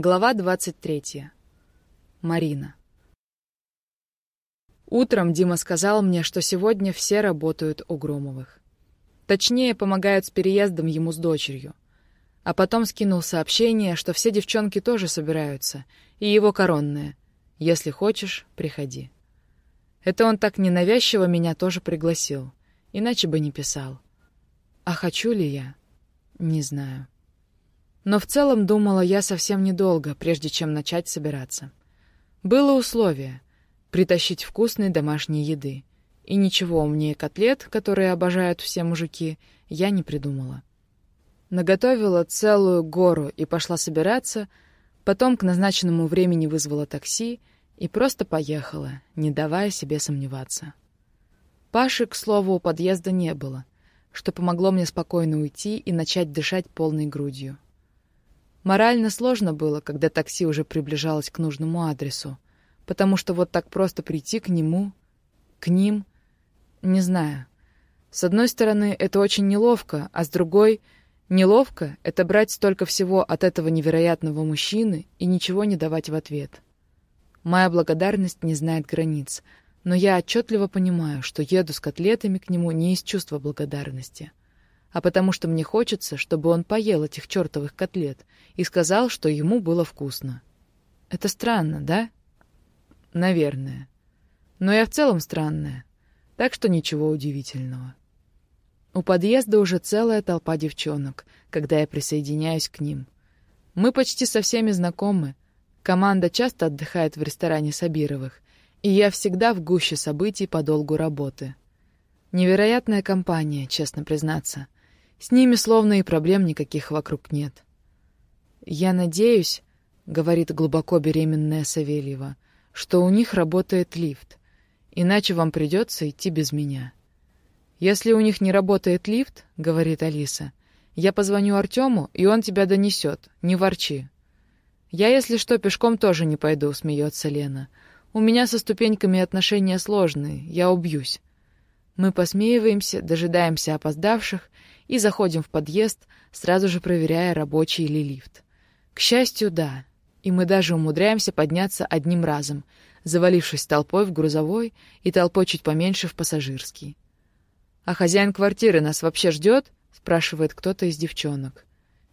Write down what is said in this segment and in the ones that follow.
Глава 23. Марина. Утром Дима сказал мне, что сегодня все работают у Громовых. Точнее, помогают с переездом ему с дочерью. А потом скинул сообщение, что все девчонки тоже собираются, и его коронное. Если хочешь, приходи. Это он так ненавязчиво меня тоже пригласил, иначе бы не писал. А хочу ли я? Не знаю. Но в целом думала я совсем недолго, прежде чем начать собираться. Было условие — притащить вкусной домашней еды. И ничего умнее котлет, которые обожают все мужики, я не придумала. Наготовила целую гору и пошла собираться, потом к назначенному времени вызвала такси и просто поехала, не давая себе сомневаться. Паши, к слову, у подъезда не было, что помогло мне спокойно уйти и начать дышать полной грудью. Морально сложно было, когда такси уже приближалось к нужному адресу, потому что вот так просто прийти к нему, к ним, не знаю. С одной стороны, это очень неловко, а с другой — неловко — это брать столько всего от этого невероятного мужчины и ничего не давать в ответ. Моя благодарность не знает границ, но я отчетливо понимаю, что еду с котлетами к нему не из чувства благодарности — а потому что мне хочется, чтобы он поел этих чертовых котлет и сказал, что ему было вкусно. Это странно, да? Наверное. Но я в целом странная, так что ничего удивительного. У подъезда уже целая толпа девчонок, когда я присоединяюсь к ним. Мы почти со всеми знакомы. Команда часто отдыхает в ресторане Сабировых, и я всегда в гуще событий по долгу работы. Невероятная компания, честно признаться — с ними словно и проблем никаких вокруг нет. «Я надеюсь», — говорит глубоко беременная Савельева, «что у них работает лифт, иначе вам придется идти без меня». «Если у них не работает лифт», — говорит Алиса, «я позвоню Артему, и он тебя донесет, не ворчи». «Я, если что, пешком тоже не пойду», — смеется Лена. «У меня со ступеньками отношения сложные, я убьюсь». Мы посмеиваемся, дожидаемся опоздавших и заходим в подъезд, сразу же проверяя, рабочий ли лифт. К счастью, да. И мы даже умудряемся подняться одним разом, завалившись толпой в грузовой и толпой чуть поменьше в пассажирский. «А хозяин квартиры нас вообще ждет?» — спрашивает кто-то из девчонок.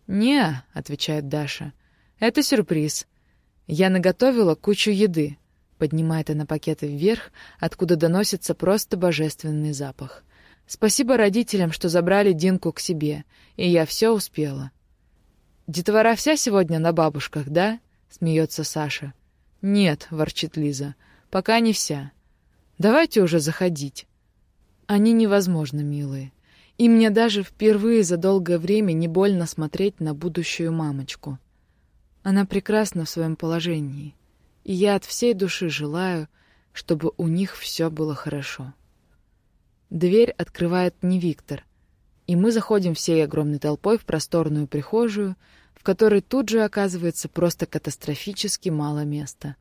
«Не», — отвечает Даша, — «это сюрприз. Я наготовила кучу еды», — поднимает она пакеты вверх, откуда доносится просто божественный запах — Спасибо родителям, что забрали Динку к себе, и я все успела. «Детвора вся сегодня на бабушках, да?» — смеется Саша. «Нет», — ворчит Лиза, — «пока не вся. Давайте уже заходить». Они невозможно милые. И мне даже впервые за долгое время не больно смотреть на будущую мамочку. Она прекрасна в своем положении, и я от всей души желаю, чтобы у них все было хорошо. Дверь открывает не Виктор, и мы заходим всей огромной толпой в просторную прихожую, в которой тут же оказывается просто катастрофически мало места.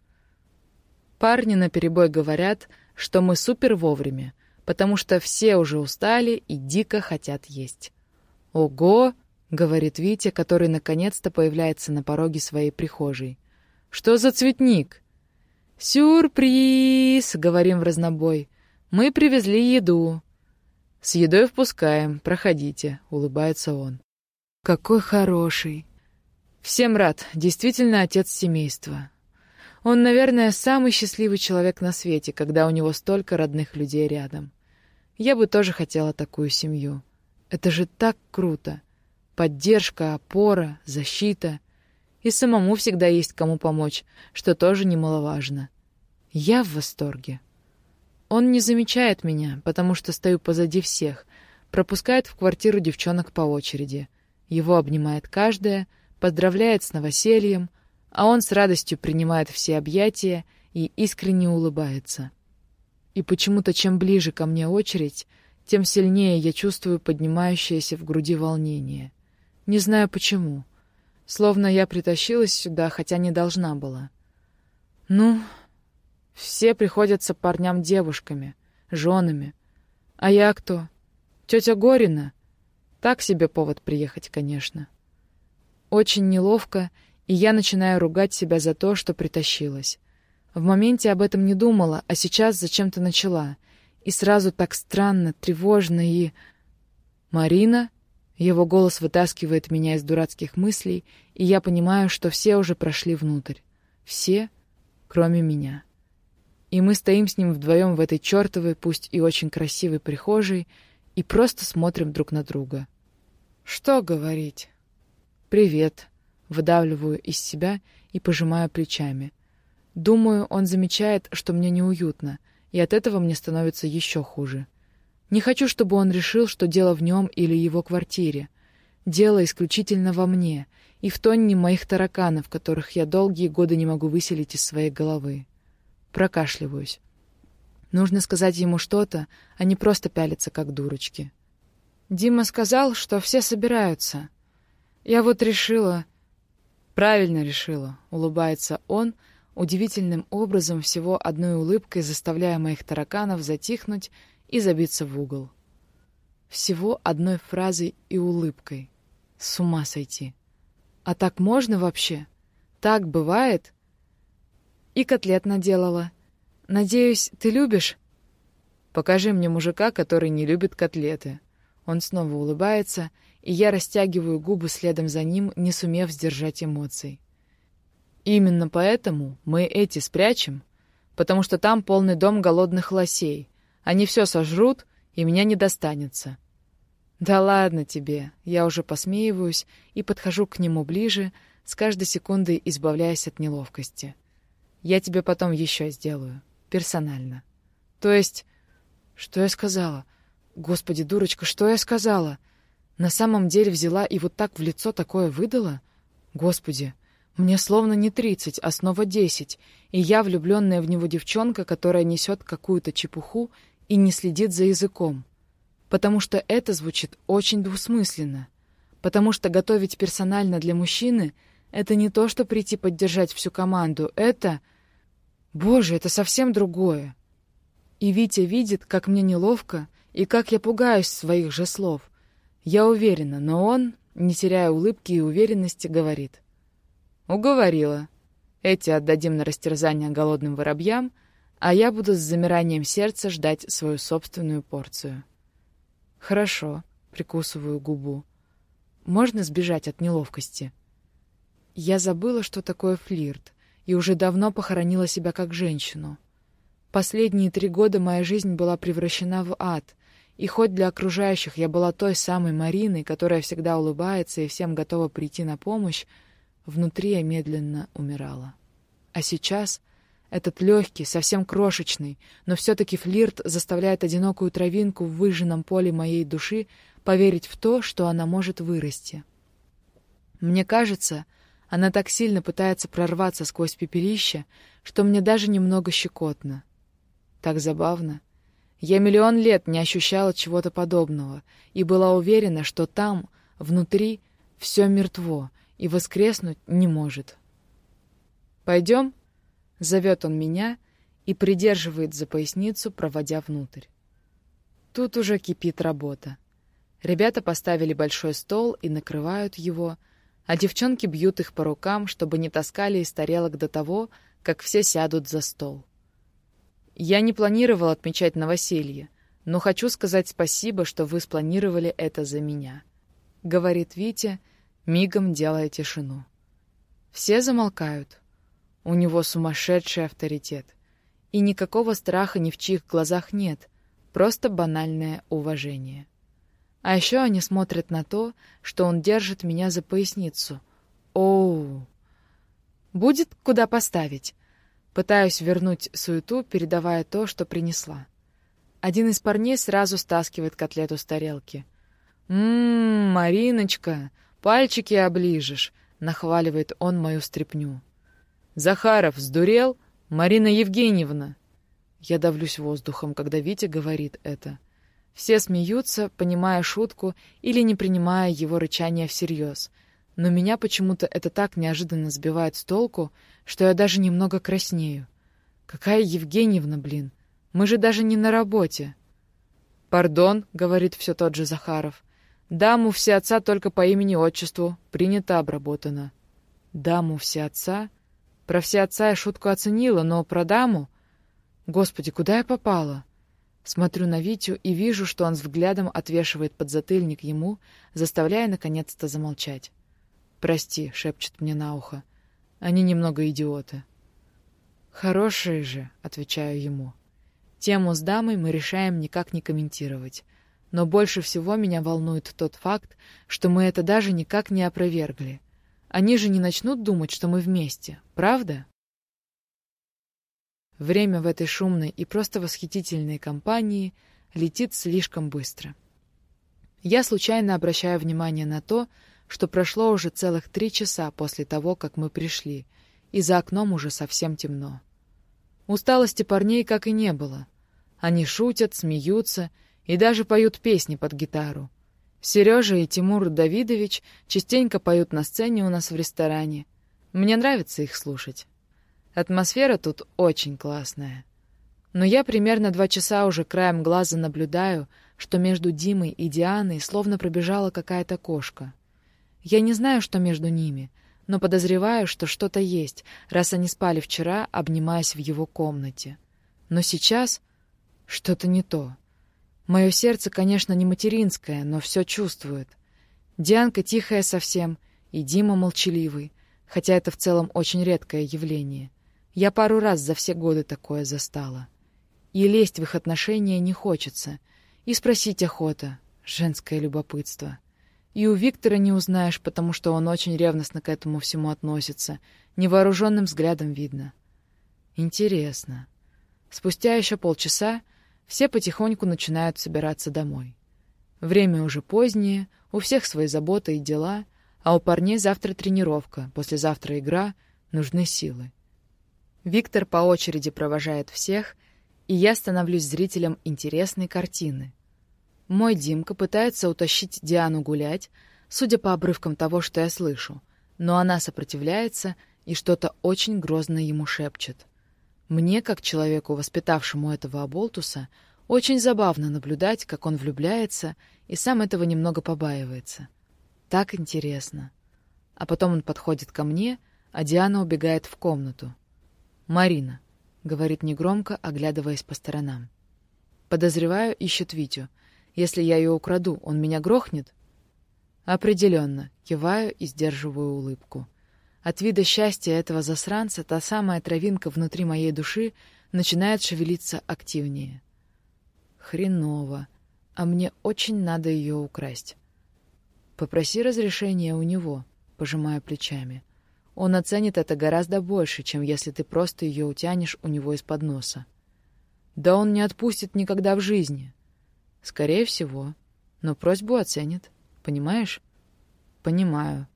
Парни наперебой говорят, что мы супер вовремя, потому что все уже устали и дико хотят есть. «Ого!» — говорит Витя, который наконец-то появляется на пороге своей прихожей. «Что за цветник?» «Сюрприз!» — говорим в разнобой. «Мы привезли еду». «С едой впускаем, проходите», — улыбается он. «Какой хороший!» «Всем рад, действительно отец семейства. Он, наверное, самый счастливый человек на свете, когда у него столько родных людей рядом. Я бы тоже хотела такую семью. Это же так круто. Поддержка, опора, защита. И самому всегда есть кому помочь, что тоже немаловажно. Я в восторге». Он не замечает меня, потому что стою позади всех, пропускает в квартиру девчонок по очереди. Его обнимает каждая, поздравляет с новосельем, а он с радостью принимает все объятия и искренне улыбается. И почему-то чем ближе ко мне очередь, тем сильнее я чувствую поднимающееся в груди волнение. Не знаю почему. Словно я притащилась сюда, хотя не должна была. Ну, все приходятся парням девушками, женами. А я кто? Тетя Горина? Так себе повод приехать, конечно. Очень неловко И я начинаю ругать себя за то, что притащилась. В моменте об этом не думала, а сейчас зачем-то начала. И сразу так странно, тревожно и... «Марина?» Его голос вытаскивает меня из дурацких мыслей, и я понимаю, что все уже прошли внутрь. Все, кроме меня. И мы стоим с ним вдвоем в этой чертовой, пусть и очень красивой прихожей, и просто смотрим друг на друга. Что говорить? «Привет», — выдавливаю из себя и пожимаю плечами. Думаю, он замечает, что мне неуютно, и от этого мне становится еще хуже. Не хочу, чтобы он решил, что дело в нем или его квартире. Дело исключительно во мне и в тонне моих тараканов, которых я долгие годы не могу выселить из своей головы. Прокашливаюсь. Нужно сказать ему что-то, а не просто пялиться, как дурочки. Дима сказал, что все собираются. Я вот решила... Правильно решила, улыбается он, удивительным образом всего одной улыбкой заставляя моих тараканов затихнуть и забиться в угол. Всего одной фразой и улыбкой. С ума сойти. А так можно вообще? Так бывает? И котлет наделала. Надеюсь, ты любишь? Покажи мне мужика, который не любит котлеты. Он снова улыбается, и я растягиваю губы следом за ним, не сумев сдержать эмоций. Именно поэтому мы эти спрячем, потому что там полный дом голодных лосей, они все сожрут, и меня не достанется. Да ладно тебе, я уже посмеиваюсь и подхожу к нему ближе, с каждой секундой избавляясь от неловкости. Я тебе потом еще сделаю. Персонально. То есть... Что я сказала? Господи, дурочка, что я сказала? На самом деле взяла и вот так в лицо такое выдала? Господи, мне словно не тридцать, а снова десять, и я влюбленная в него девчонка, которая несет какую-то чепуху и не следит за языком. Потому что это звучит очень двусмысленно. Потому что готовить персонально для мужчины — это не то, что прийти поддержать всю команду. Это... Боже, это совсем другое. И Витя видит, как мне неловко и как я пугаюсь своих же слов. Я уверена, но он, не теряя улыбки и уверенности, говорит. «Уговорила. Эти отдадим на растерзание голодным воробьям — а я буду с замиранием сердца ждать свою собственную порцию. Хорошо, прикусываю губу. Можно сбежать от неловкости? Я забыла, что такое флирт, и уже давно похоронила себя как женщину. Последние три года моя жизнь была превращена в ад, и хоть для окружающих я была той самой Мариной, которая всегда улыбается и всем готова прийти на помощь, внутри я медленно умирала. А сейчас этот легкий, совсем крошечный, но все-таки флирт заставляет одинокую травинку в выжженном поле моей души поверить в то, что она может вырасти. Мне кажется, она так сильно пытается прорваться сквозь пепелище, что мне даже немного щекотно. Так забавно. Я миллион лет не ощущала чего-то подобного и была уверена, что там, внутри, все мертво и воскреснуть не может. «Пойдем?» Зовет он меня и придерживает за поясницу, проводя внутрь. Тут уже кипит работа. Ребята поставили большой стол и накрывают его, а девчонки бьют их по рукам, чтобы не таскали из тарелок до того, как все сядут за стол. Я не планировал отмечать новоселье, но хочу сказать спасибо, что вы спланировали это за меня, — говорит Витя, мигом делая тишину. Все замолкают. У него сумасшедший авторитет. И никакого страха ни в чьих глазах нет, просто банальное уважение. А еще они смотрят на то, что он держит меня за поясницу. Оу! Будет куда поставить. Пытаюсь вернуть суету, передавая то, что принесла. Один из парней сразу стаскивает котлету с тарелки. «Ммм, Мариночка, пальчики оближешь», — нахваливает он мою стряпню. «Захаров сдурел? Марина Евгеньевна!» Я давлюсь воздухом, когда Витя говорит это. Все смеются, понимая шутку или не принимая его рычания всерьез. Но меня почему-то это так неожиданно сбивает с толку, что я даже немного краснею. «Какая Евгеньевна, блин? Мы же даже не на работе!» «Пардон», — говорит все тот же Захаров. «Даму все отца только по имени-отчеству. Принято, обработано». Даму всеотца? Про всеотца я шутку оценила, но про даму... Господи, куда я попала? Смотрю на Витю и вижу, что он взглядом отвешивает подзатыльник ему, заставляя наконец-то замолчать. «Прости», — шепчет мне на ухо. «Они немного идиоты». «Хорошие же», — отвечаю ему. Тему с дамой мы решаем никак не комментировать. Но больше всего меня волнует тот факт, что мы это даже никак не опровергли. Они же не начнут думать, что мы вместе, правда? Время в этой шумной и просто восхитительной компании летит слишком быстро. Я случайно обращаю внимание на то, что прошло уже целых три часа после того, как мы пришли, и за окном уже совсем темно. Усталости парней как и не было. Они шутят, смеются и даже поют песни под гитару. Сережа и Тимур Давидович частенько поют на сцене у нас в ресторане. Мне нравится их слушать. Атмосфера тут очень классная. Но я примерно два часа уже краем глаза наблюдаю, что между Димой и Дианой словно пробежала какая-то кошка. Я не знаю, что между ними, но подозреваю, что что-то есть, раз они спали вчера, обнимаясь в его комнате. Но сейчас что-то не то. Мое сердце, конечно, не материнское, но все чувствует. Дианка тихая совсем, и Дима молчаливый, хотя это в целом очень редкое явление. Я пару раз за все годы такое застала. И лезть в их отношения не хочется. И спросить охота. Женское любопытство. И у Виктора не узнаешь, потому что он очень ревностно к этому всему относится. Невооруженным взглядом видно. Интересно. Спустя еще полчаса все потихоньку начинают собираться домой. Время уже позднее, у всех свои заботы и дела, а у парней завтра тренировка, послезавтра игра, нужны силы. Виктор по очереди провожает всех, и я становлюсь зрителем интересной картины. Мой Димка пытается утащить Диану гулять, судя по обрывкам того, что я слышу, но она сопротивляется и что-то очень грозно ему шепчет. Мне, как человеку, воспитавшему этого оболтуса, очень забавно наблюдать, как он влюбляется и сам этого немного побаивается. Так интересно. А потом он подходит ко мне, а Диана убегает в комнату. «Марина», — говорит негромко, оглядываясь по сторонам. «Подозреваю, ищет Витю. Если я ее украду, он меня грохнет?» «Определенно», — киваю и сдерживаю улыбку. От вида счастья этого засранца та самая травинка внутри моей души начинает шевелиться активнее. Хреново. А мне очень надо ее украсть. Попроси разрешения у него, пожимая плечами. Он оценит это гораздо больше, чем если ты просто ее утянешь у него из-под носа. Да он не отпустит никогда в жизни. Скорее всего. Но просьбу оценит. Понимаешь? Понимаю.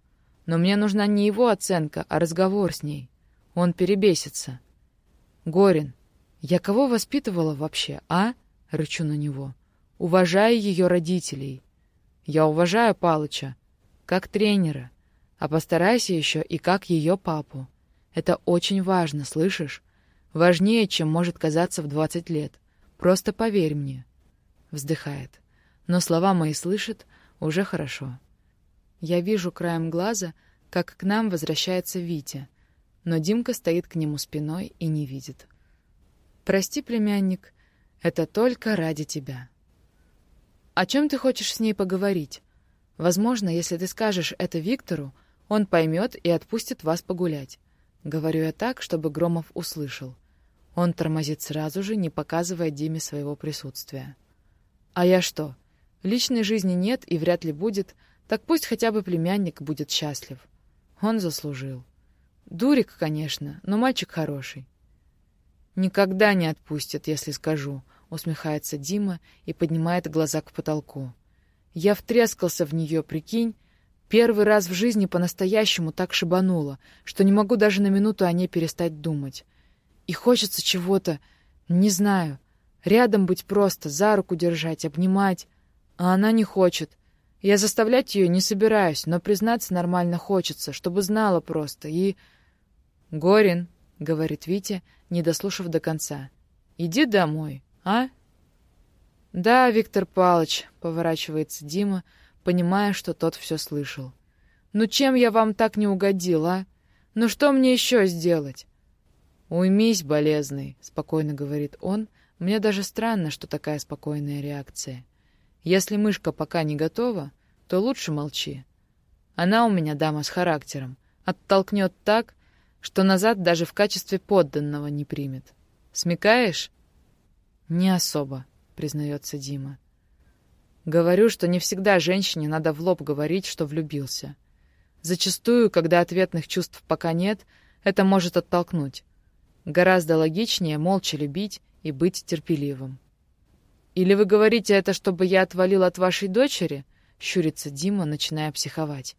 Но мне нужна не его оценка, а разговор с ней. Он перебесится. Горин, я кого воспитывала вообще, а? Рычу на него. Уважай ее родителей. Я уважаю Палыча. Как тренера. А постарайся еще и как ее папу. Это очень важно, слышишь? Важнее, чем может казаться в двадцать лет. Просто поверь мне. Вздыхает. Но слова мои слышит уже хорошо. Я вижу краем глаза, как к нам возвращается Витя, но Димка стоит к нему спиной и не видит. «Прости, племянник, это только ради тебя». «О чем ты хочешь с ней поговорить? Возможно, если ты скажешь это Виктору, он поймет и отпустит вас погулять. Говорю я так, чтобы Громов услышал. Он тормозит сразу же, не показывая Диме своего присутствия. А я что? Личной жизни нет и вряд ли будет, так пусть хотя бы племянник будет счастлив. Он заслужил. Дурик, конечно, но мальчик хороший. Никогда не отпустят, если скажу, усмехается Дима и поднимает глаза к потолку. Я втрескался в нее, прикинь, Первый раз в жизни по-настоящему так шибануло, что не могу даже на минуту о ней перестать думать. И хочется чего-то, не знаю, рядом быть просто, за руку держать, обнимать. А она не хочет. Я заставлять ее не собираюсь, но признаться нормально хочется, чтобы знала просто. И... «Горин», — говорит Витя, не дослушав до конца, — «иди домой, а?» «Да, Виктор Палыч», — поворачивается Дима, — понимая, что тот все слышал. «Ну чем я вам так не угодил, а? «Ну что мне еще сделать?» «Уймись, болезный», — спокойно говорит он. Мне даже странно, что такая спокойная реакция. «Если мышка пока не готова, то лучше молчи. Она у меня дама с характером. Оттолкнет так, что назад даже в качестве подданного не примет. Смекаешь?» «Не особо», — признается Дима. Говорю, что не всегда женщине надо в лоб говорить, что влюбился. Зачастую, когда ответных чувств пока нет, это может оттолкнуть. Гораздо логичнее молча любить и быть терпеливым. «Или вы говорите это, чтобы я отвалил от вашей дочери?» — щурится Дима, начиная психовать.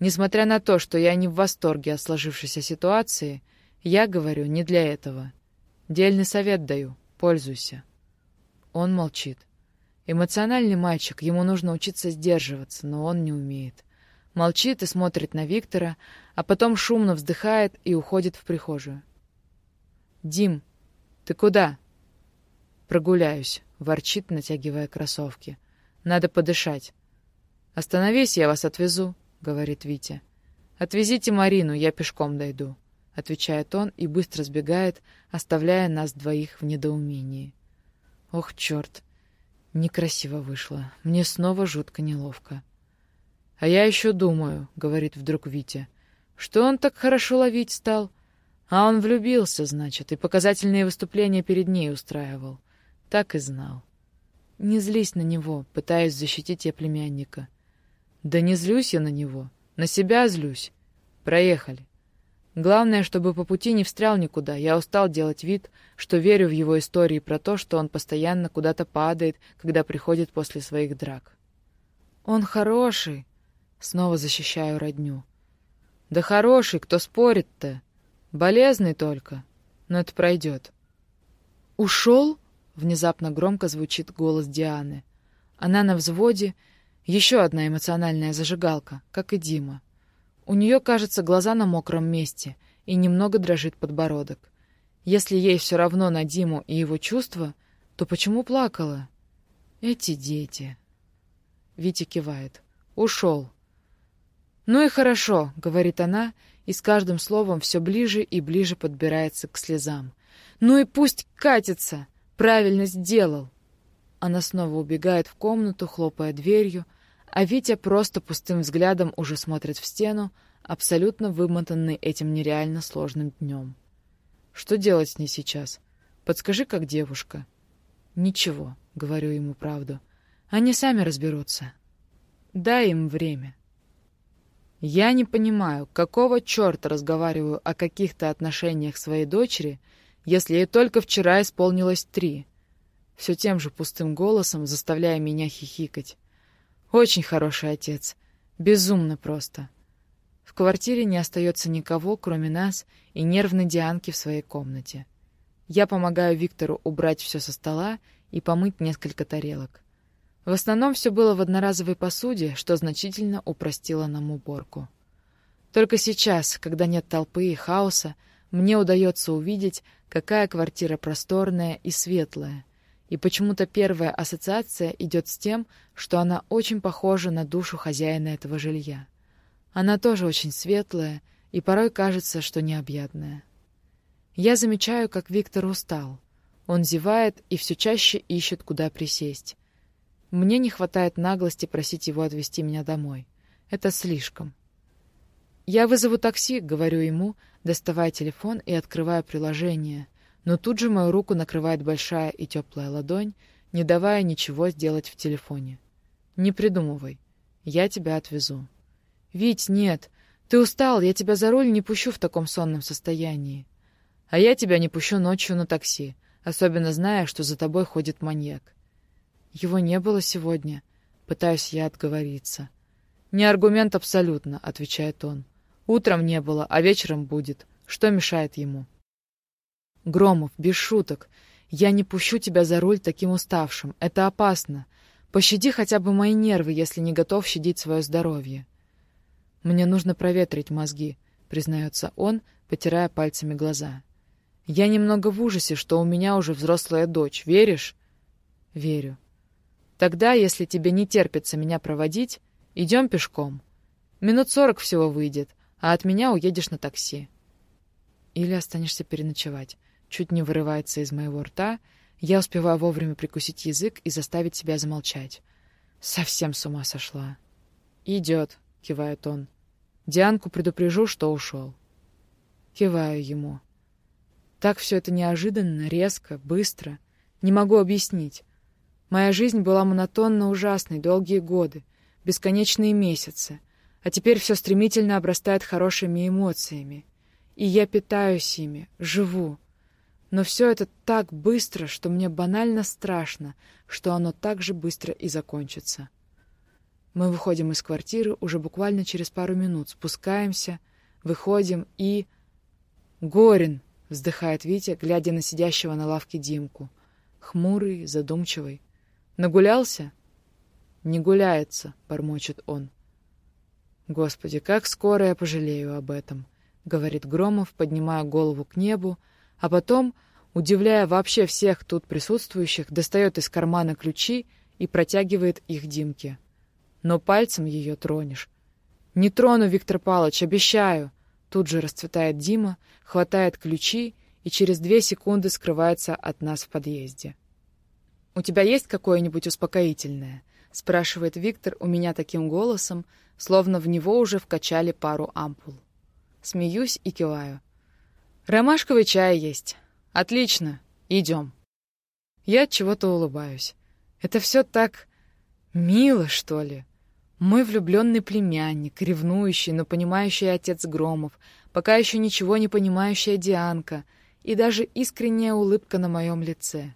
Несмотря на то, что я не в восторге от сложившейся ситуации, я говорю не для этого. Дельный совет даю, пользуйся. Он молчит. Эмоциональный мальчик, ему нужно учиться сдерживаться, но он не умеет. Молчит и смотрит на Виктора, а потом шумно вздыхает и уходит в прихожую. «Дим, ты куда?» «Прогуляюсь», — ворчит, натягивая кроссовки. «Надо подышать». «Остановись, я вас отвезу», — говорит Витя. «Отвезите Марину, я пешком дойду», — отвечает он и быстро сбегает, оставляя нас двоих в недоумении. «Ох, черт! Некрасиво вышло. Мне снова жутко неловко». «А я еще думаю», — говорит вдруг Витя, — «что он так хорошо ловить стал?» А он влюбился, значит, и показательные выступления перед ней устраивал. Так и знал. Не злись на него, пытаясь защитить я племянника. Да не злюсь я на него, на себя злюсь. Проехали. Главное, чтобы по пути не встрял никуда. Я устал делать вид, что верю в его истории про то, что он постоянно куда-то падает, когда приходит после своих драк. Он хороший. Снова защищаю родню. Да хороший, кто спорит-то? Болезный только, но это пройдет. «Ушел?» — внезапно громко звучит голос Дианы. Она на взводе, еще одна эмоциональная зажигалка, как и Дима. У нее, кажется, глаза на мокром месте, и немного дрожит подбородок. Если ей все равно на Диму и его чувства, то почему плакала? Эти дети. Витя кивает. Ушел. «Ну и хорошо», — говорит она, и с каждым словом все ближе и ближе подбирается к слезам. «Ну и пусть катится! Правильно сделал!» Она снова убегает в комнату, хлопая дверью, а Витя просто пустым взглядом уже смотрит в стену, абсолютно вымотанный этим нереально сложным днем. «Что делать с ней сейчас? Подскажи, как девушка». «Ничего», — говорю ему правду. «Они сами разберутся. Дай им время». Я не понимаю, какого черта разговариваю о каких-то отношениях своей дочери, если ей только вчера исполнилось три. Все тем же пустым голосом, заставляя меня хихикать. Очень хороший отец. Безумно просто. В квартире не остается никого, кроме нас и нервной Дианки в своей комнате. Я помогаю Виктору убрать все со стола и помыть несколько тарелок. В основном все было в одноразовой посуде, что значительно упростило нам уборку. Только сейчас, когда нет толпы и хаоса, мне удается увидеть, какая квартира просторная и светлая. И почему-то первая ассоциация идет с тем, что она очень похожа на душу хозяина этого жилья. Она тоже очень светлая и порой кажется, что необъятная. Я замечаю, как Виктор устал. Он зевает и все чаще ищет, куда присесть. Мне не хватает наглости просить его отвезти меня домой. Это слишком. «Я вызову такси», — говорю ему, доставая телефон и открывая приложение. Но тут же мою руку накрывает большая и теплая ладонь, не давая ничего сделать в телефоне. «Не придумывай. Я тебя отвезу». «Вить, нет. Ты устал, я тебя за руль не пущу в таком сонном состоянии. А я тебя не пущу ночью на такси, особенно зная, что за тобой ходит маньяк. Его не было сегодня. Пытаюсь я отговориться. «Не аргумент абсолютно», — отвечает он. «Утром не было, а вечером будет. Что мешает ему?» «Громов, без шуток. Я не пущу тебя за руль таким уставшим. Это опасно. Пощади хотя бы мои нервы, если не готов щадить свое здоровье». «Мне нужно проветрить мозги», — признается он, потирая пальцами глаза. «Я немного в ужасе, что у меня уже взрослая дочь. Веришь?» «Верю. Тогда, если тебе не терпится меня проводить, идем пешком. Минут сорок всего выйдет, а от меня уедешь на такси. Или останешься переночевать. Чуть не вырывается из моего рта, я успеваю вовремя прикусить язык и заставить себя замолчать. Совсем с ума сошла. «Идет», — кивает он. «Дианку предупрежу, что ушел». Киваю ему. Так все это неожиданно, резко, быстро. Не могу объяснить. Моя жизнь была монотонно ужасной долгие годы, бесконечные месяцы, а теперь все стремительно обрастает хорошими эмоциями. И я питаюсь ими, живу. Но все это так быстро, что мне банально страшно, что оно так же быстро и закончится. Мы выходим из квартиры уже буквально через пару минут, спускаемся, выходим и... «Горин!» — вздыхает Витя, глядя на сидящего на лавке Димку. Хмурый, задумчивый. «Нагулялся?» «Не гуляется», — бормочет он. «Господи, как скоро я пожалею об этом», — говорит Громов, поднимая голову к небу, а потом, удивляя вообще всех тут присутствующих, достает из кармана ключи и протягивает их Димке. Но пальцем ее тронешь. «Не трону, Виктор Павлович, обещаю!» Тут же расцветает Дима, хватает ключи и через две секунды скрывается от нас в подъезде. «У тебя есть какое-нибудь успокоительное?» — спрашивает Виктор у меня таким голосом, словно в него уже вкачали пару ампул. Смеюсь и киваю. «Ромашковый чай есть. Отлично. Идем». Я от чего-то улыбаюсь. Это все так мило, что ли. Мой влюбленный племянник, ревнующий, но понимающий отец Громов, пока еще ничего не понимающая Дианка и даже искренняя улыбка на моем лице.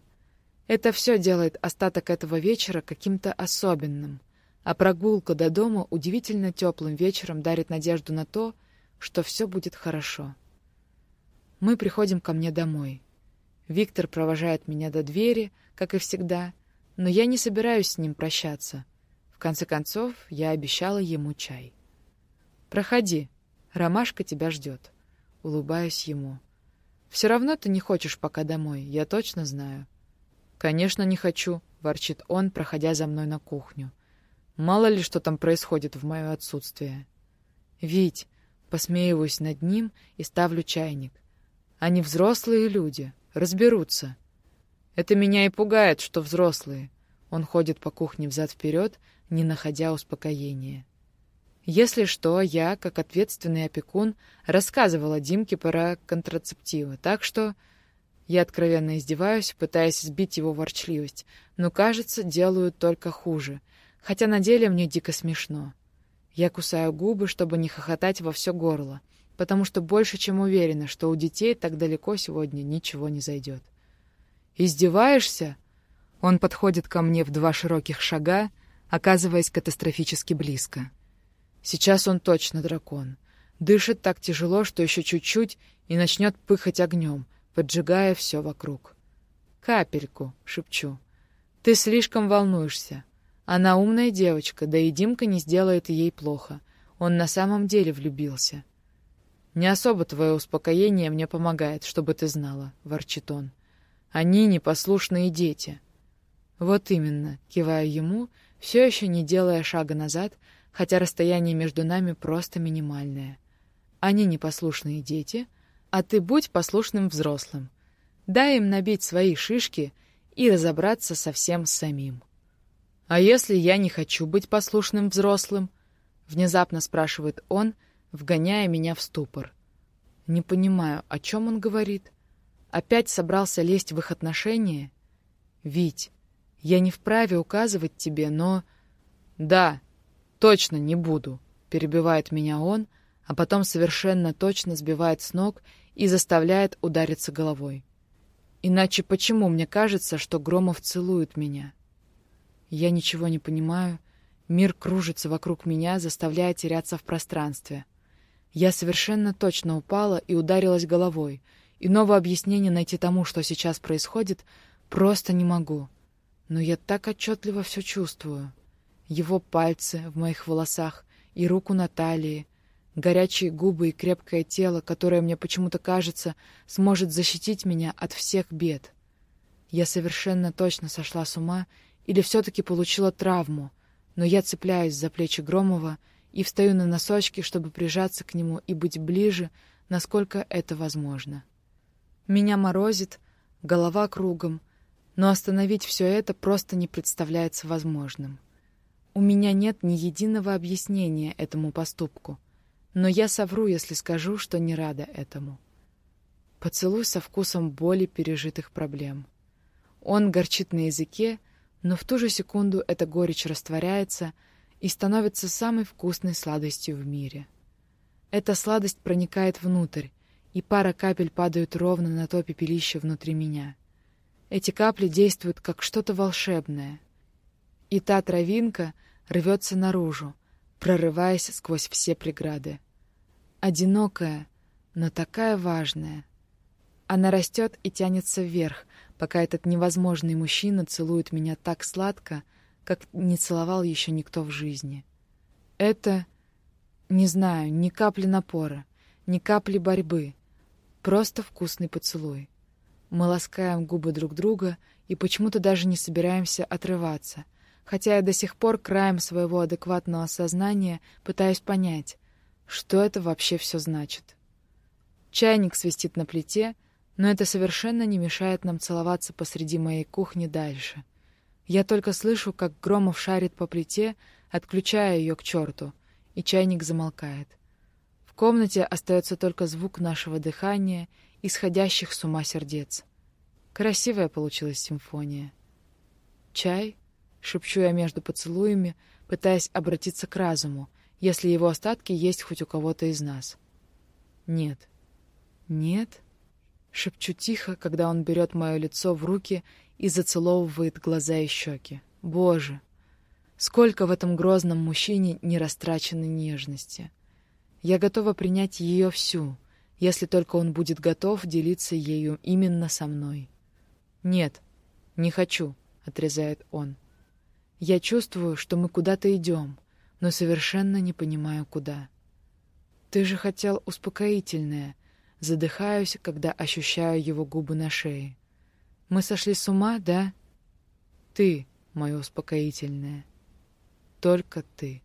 Это все делает остаток этого вечера каким-то особенным, а прогулка до дома удивительно теплым вечером дарит надежду на то, что все будет хорошо. Мы приходим ко мне домой. Виктор провожает меня до двери, как и всегда, но я не собираюсь с ним прощаться. В конце концов, я обещала ему чай. «Проходи, Ромашка тебя ждет», — улыбаюсь ему. «Все равно ты не хочешь пока домой, я точно знаю». «Конечно, не хочу», — ворчит он, проходя за мной на кухню. «Мало ли, что там происходит в мое отсутствие». «Вить», — посмеиваюсь над ним и ставлю чайник. Они взрослые люди, разберутся. Это меня и пугает, что взрослые. Он ходит по кухне взад-вперед, не находя успокоения. Если что, я, как ответственный опекун, рассказывала Димке про контрацептивы, так что... Я откровенно издеваюсь, пытаясь сбить его ворчливость, но, кажется, делаю только хуже, хотя на деле мне дико смешно. Я кусаю губы, чтобы не хохотать во все горло — потому что больше чем уверена, что у детей так далеко сегодня ничего не зайдет. «Издеваешься?» Он подходит ко мне в два широких шага, оказываясь катастрофически близко. Сейчас он точно дракон. Дышит так тяжело, что еще чуть-чуть и начнет пыхать огнем, поджигая все вокруг. «Капельку», — шепчу. «Ты слишком волнуешься. Она умная девочка, да и Димка не сделает ей плохо. Он на самом деле влюбился. «Не особо твое успокоение мне помогает, чтобы ты знала», — ворчит он. «Они непослушные дети». «Вот именно», — киваю ему, все еще не делая шага назад, хотя расстояние между нами просто минимальное. «Они непослушные дети, а ты будь послушным взрослым. Дай им набить свои шишки и разобраться совсем самим». «А если я не хочу быть послушным взрослым?» — внезапно спрашивает он, вгоняя меня в ступор. Не понимаю, о чем он говорит. Опять собрался лезть в их отношения? Вить, я не вправе указывать тебе, но... Да, точно не буду, перебивает меня он, а потом совершенно точно сбивает с ног и заставляет удариться головой. Иначе почему мне кажется, что Громов целует меня? Я ничего не понимаю, мир кружится вокруг меня, заставляя теряться в пространстве — я совершенно точно упала и ударилась головой. Иного объяснения найти тому, что сейчас происходит, просто не могу. Но я так отчетливо все чувствую. Его пальцы в моих волосах и руку на талии, горячие губы и крепкое тело, которое мне почему-то кажется, сможет защитить меня от всех бед. Я совершенно точно сошла с ума или все-таки получила травму, но я цепляюсь за плечи Громова и встаю на носочки, чтобы прижаться к нему и быть ближе, насколько это возможно. Меня морозит, голова кругом, но остановить все это просто не представляется возможным. У меня нет ни единого объяснения этому поступку, но я совру, если скажу, что не рада этому. Поцелуй со вкусом боли пережитых проблем. Он горчит на языке, но в ту же секунду эта горечь растворяется и становится самой вкусной сладостью в мире. Эта сладость проникает внутрь, и пара капель падают ровно на то пепелище внутри меня. Эти капли действуют как что-то волшебное. И та травинка рвется наружу, прорываясь сквозь все преграды. Одинокая, но такая важная. Она растет и тянется вверх, пока этот невозможный мужчина целует меня так сладко, как не целовал еще никто в жизни. Это, не знаю, ни капли напора, ни капли борьбы, просто вкусный поцелуй. Мы ласкаем губы друг друга и почему-то даже не собираемся отрываться, хотя я до сих пор краем своего адекватного сознания пытаюсь понять, что это вообще все значит. Чайник свистит на плите, но это совершенно не мешает нам целоваться посреди моей кухни дальше. Я только слышу, как Громов шарит по плите, отключая ее к черту, и чайник замолкает. В комнате остается только звук нашего дыхания и сходящих с ума сердец. Красивая получилась симфония. «Чай?» — шепчу я между поцелуями, пытаясь обратиться к разуму, если его остатки есть хоть у кого-то из нас. «Нет». «Нет?» Шепчу тихо, когда он берет мое лицо в руки и зацеловывает глаза и щеки. Боже! Сколько в этом грозном мужчине нерастраченной нежности! Я готова принять ее всю, если только он будет готов делиться ею именно со мной. «Нет, не хочу», — отрезает он. «Я чувствую, что мы куда-то идем, но совершенно не понимаю, куда». «Ты же хотел успокоительное», Задыхаюсь, когда ощущаю его губы на шее. Мы сошли с ума, да? Ты, мое успокоительное. Только ты.